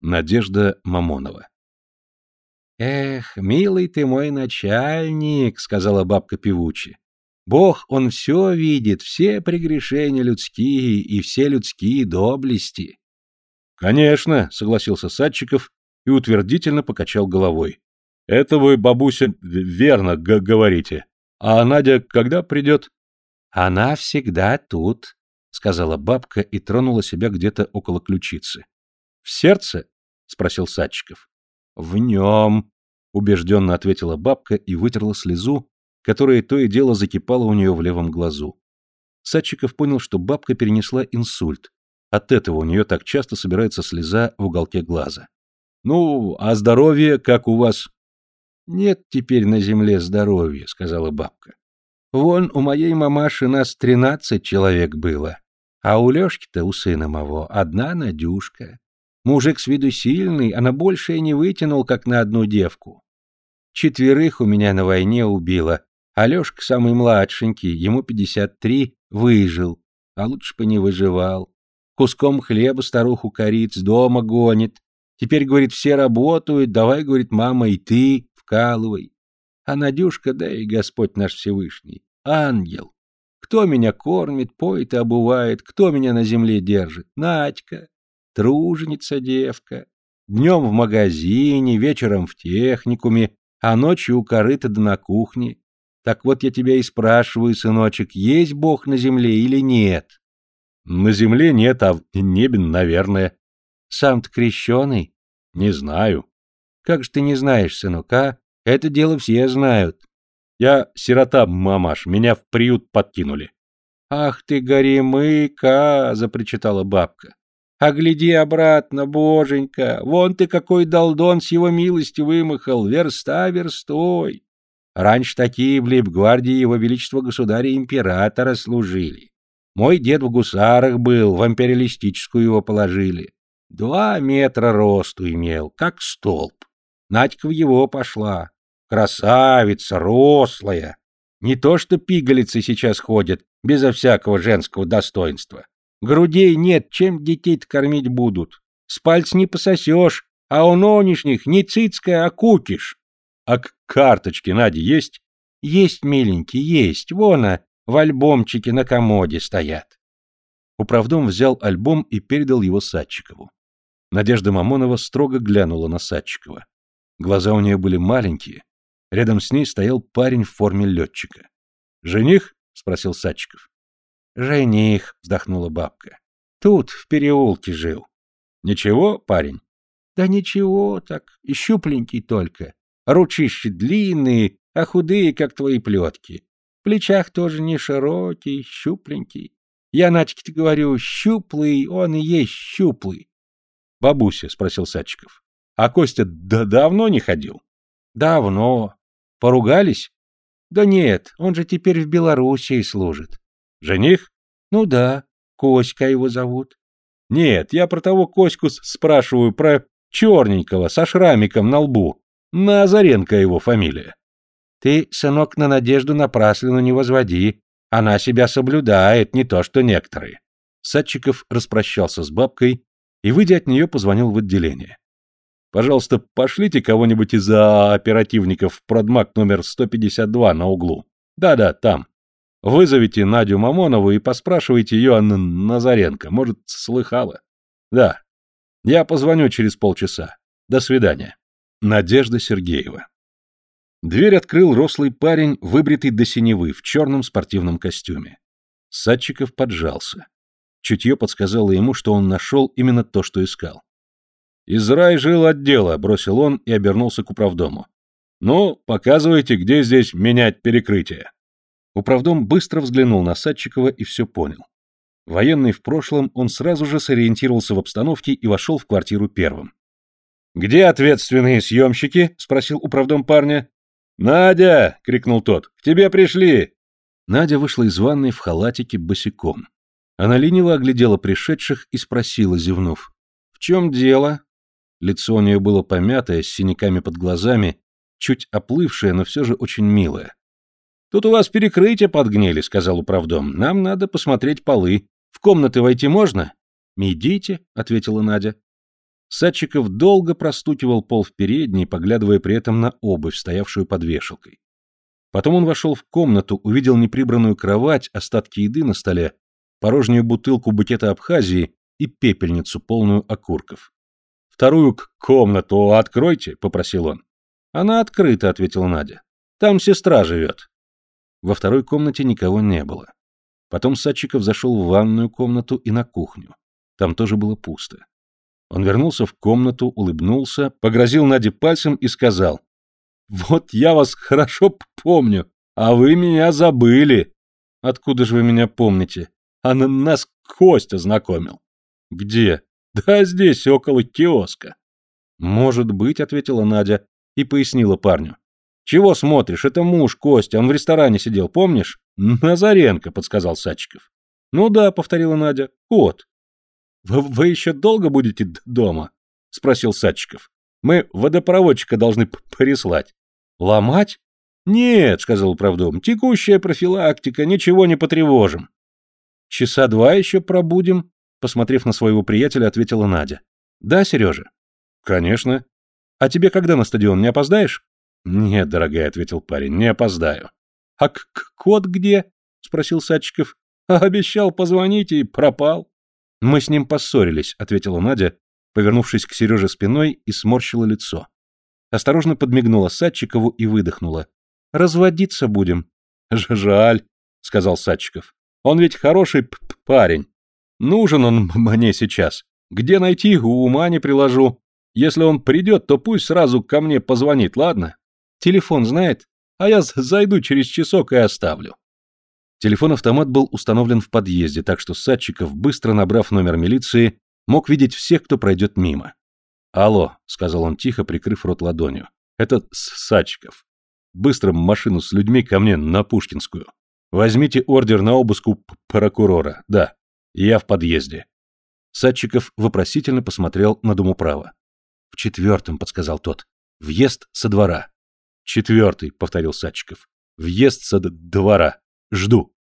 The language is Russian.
Надежда Мамонова. «Эх, милый ты мой начальник», — сказала бабка певучи. «Бог, он все видит, все прегрешения людские и все людские доблести». «Конечно», — согласился Садчиков и утвердительно покачал головой. «Это вы, бабуся, верно говорите. А Надя когда придет?» «Она всегда тут», — сказала бабка и тронула себя где-то около ключицы. «В сердце?» — спросил Садчиков. «В нем», — убежденно ответила бабка и вытерла слезу, которая то и дело закипала у нее в левом глазу. Садчиков понял, что бабка перенесла инсульт. От этого у нее так часто собирается слеза в уголке глаза. «Ну, а здоровье как у вас?» «Нет теперь на земле здоровья», — сказала бабка. «Вон у моей мамаши нас тринадцать человек было, а у Лешки-то, у сына моего, одна Надюшка. Мужик с виду сильный, а на большее не вытянул, как на одну девку. Четверых у меня на войне убило, а Лешка самый младшенький, ему пятьдесят три, выжил, а лучше бы не выживал. Куском хлеба старуху корит, с дома гонит. Теперь, говорит, все работают, давай, говорит, мама, и ты вкалывай. А Надюшка, да и Господь наш Всевышний, ангел. Кто меня кормит, поет и обувает, кто меня на земле держит? Надька труженица девка. Днем в магазине, вечером в техникуме, а ночью у корыта да на кухне. Так вот я тебя и спрашиваю, сыночек, есть Бог на земле или нет? На земле нет, а в небе, наверное. Сам-то крещеный? Не знаю. Как же ты не знаешь, сынок, а? Это дело все знают. Я сирота, мамаш, меня в приют подкинули. Ах ты, горемыка, запричитала бабка. А гляди обратно, боженька, вон ты какой долдон с его милости вымахал, верста верстой. Раньше такие в лейб-гвардии его величества государя-императора служили. Мой дед в гусарах был, в империалистическую его положили. Два метра росту имел, как столб. Надька в его пошла. Красавица, рослая. Не то что пигалицы сейчас ходят, безо всякого женского достоинства. Грудей нет, чем детей-то кормить будут. С пальц не пососешь, а у нонешних не цицкая, а кукиш. А карточки, Надя, есть? Есть, миленький, есть. Вон, а, в альбомчике на комоде стоят. Управдом взял альбом и передал его Садчикову. Надежда Мамонова строго глянула на Садчикова. Глаза у нее были маленькие. Рядом с ней стоял парень в форме летчика. «Жених?» — спросил Садчиков. «Жених», — вздохнула бабка. «Тут, в переулке жил». «Ничего, парень?» «Да ничего так, и щупленький только. Ручищи длинные, а худые, как твои плетки. В плечах тоже не широкий, щупленький. Я Надьке-то говорю, щуплый, он и есть щуплый». «Бабуся», — спросил Садчиков, — «а Костя да давно не ходил?» «Давно. Поругались?» «Да нет, он же теперь в Белоруссии служит. Жених? Ну да, Коська его зовут. Нет, я про того Коську спрашиваю, про черненького, со шрамиком на лбу. Назаренко его фамилия. Ты, сынок, на Надежду напраслину не возводи. Она себя соблюдает, не то что некоторые. Садчиков распрощался с бабкой и, выйдя от нее, позвонил в отделение. «Пожалуйста, пошлите кого-нибудь из оперативников в продмаг номер 152 на углу. Да-да, там. Вызовите Надю Мамонову и поспрашивайте ее о Назаренко. Может, слыхала? Да. Я позвоню через полчаса. До свидания. Надежда Сергеева. Дверь открыл рослый парень, выбритый до синевы, в черном спортивном костюме. Садчиков поджался. Чутье подсказало ему, что он нашел именно то, что искал. «Израй жил отдела», — бросил он и обернулся к управдому. «Ну, показывайте, где здесь менять перекрытие». Управдом быстро взглянул на Садчикова и все понял. Военный в прошлом, он сразу же сориентировался в обстановке и вошел в квартиру первым. «Где ответственные съемщики?» — спросил управдом парня. «Надя!» — крикнул тот. «К тебе пришли!» Надя вышла из ванной в халатике босиком. Она лениво оглядела пришедших и спросила, зевнув. «В чем дело?» Лицо у нее было помятое, с синяками под глазами, чуть оплывшее, но все же очень милое. «Тут у вас перекрытие подгнили», — сказал управдом. «Нам надо посмотреть полы. В комнаты войти можно?» «Идите», — ответила Надя. Садчиков долго простукивал пол в передней, поглядывая при этом на обувь, стоявшую под вешалкой. Потом он вошел в комнату, увидел неприбранную кровать, остатки еды на столе, порожнюю бутылку букета Абхазии и пепельницу, полную окурков. «Вторую комнату откройте», — попросил он. «Она открыта», — ответила Надя. «Там сестра живет». Во второй комнате никого не было. Потом Садчиков зашел в ванную комнату и на кухню. Там тоже было пусто. Он вернулся в комнату, улыбнулся, погрозил Наде пальцем и сказал. «Вот я вас хорошо помню, а вы меня забыли». «Откуда же вы меня помните?» «А на нас Костя знакомил». «Где?» «Да здесь, около киоска». «Может быть», — ответила Надя и пояснила парню. «Чего смотришь? Это муж Костя, он в ресторане сидел, помнишь?» «Назаренко», — подсказал Садчиков. «Ну да», — повторила Надя, — «кот». Вы, вы еще долго будете дома? спросил Садчиков. Мы водопроводчика должны переслать. Ломать? Нет, сказал управдом. Текущая профилактика, ничего не потревожим. Часа два еще пробудем, посмотрев на своего приятеля, ответила Надя. Да, Сережа? Конечно. А тебе когда на стадион, не опоздаешь? Нет, дорогая, ответил парень, не опоздаю. А к кот где? спросил Садчиков. обещал позвонить и пропал. «Мы с ним поссорились», — ответила Надя, повернувшись к Сереже спиной и сморщила лицо. Осторожно подмигнула Садчикову и выдохнула. «Разводиться будем». «Жаль», — сказал Садчиков. «Он ведь хороший парень. Нужен он мне сейчас. Где найти, ума не приложу. Если он придет, то пусть сразу ко мне позвонит, ладно? Телефон знает, а я зайду через часок и оставлю». Телефон-автомат был установлен в подъезде, так что Садчиков, быстро набрав номер милиции, мог видеть всех, кто пройдет мимо. «Алло», — сказал он тихо, прикрыв рот ладонью. «Это Садчиков. Быстро машину с людьми ко мне на Пушкинскую. Возьмите ордер на обыск у прокурора. Да, я в подъезде». Садчиков вопросительно посмотрел на домуправа. «В четвертом», — подсказал тот. «Въезд со двора». «Четвертый», — повторил Садчиков. «Въезд со двора». Жду.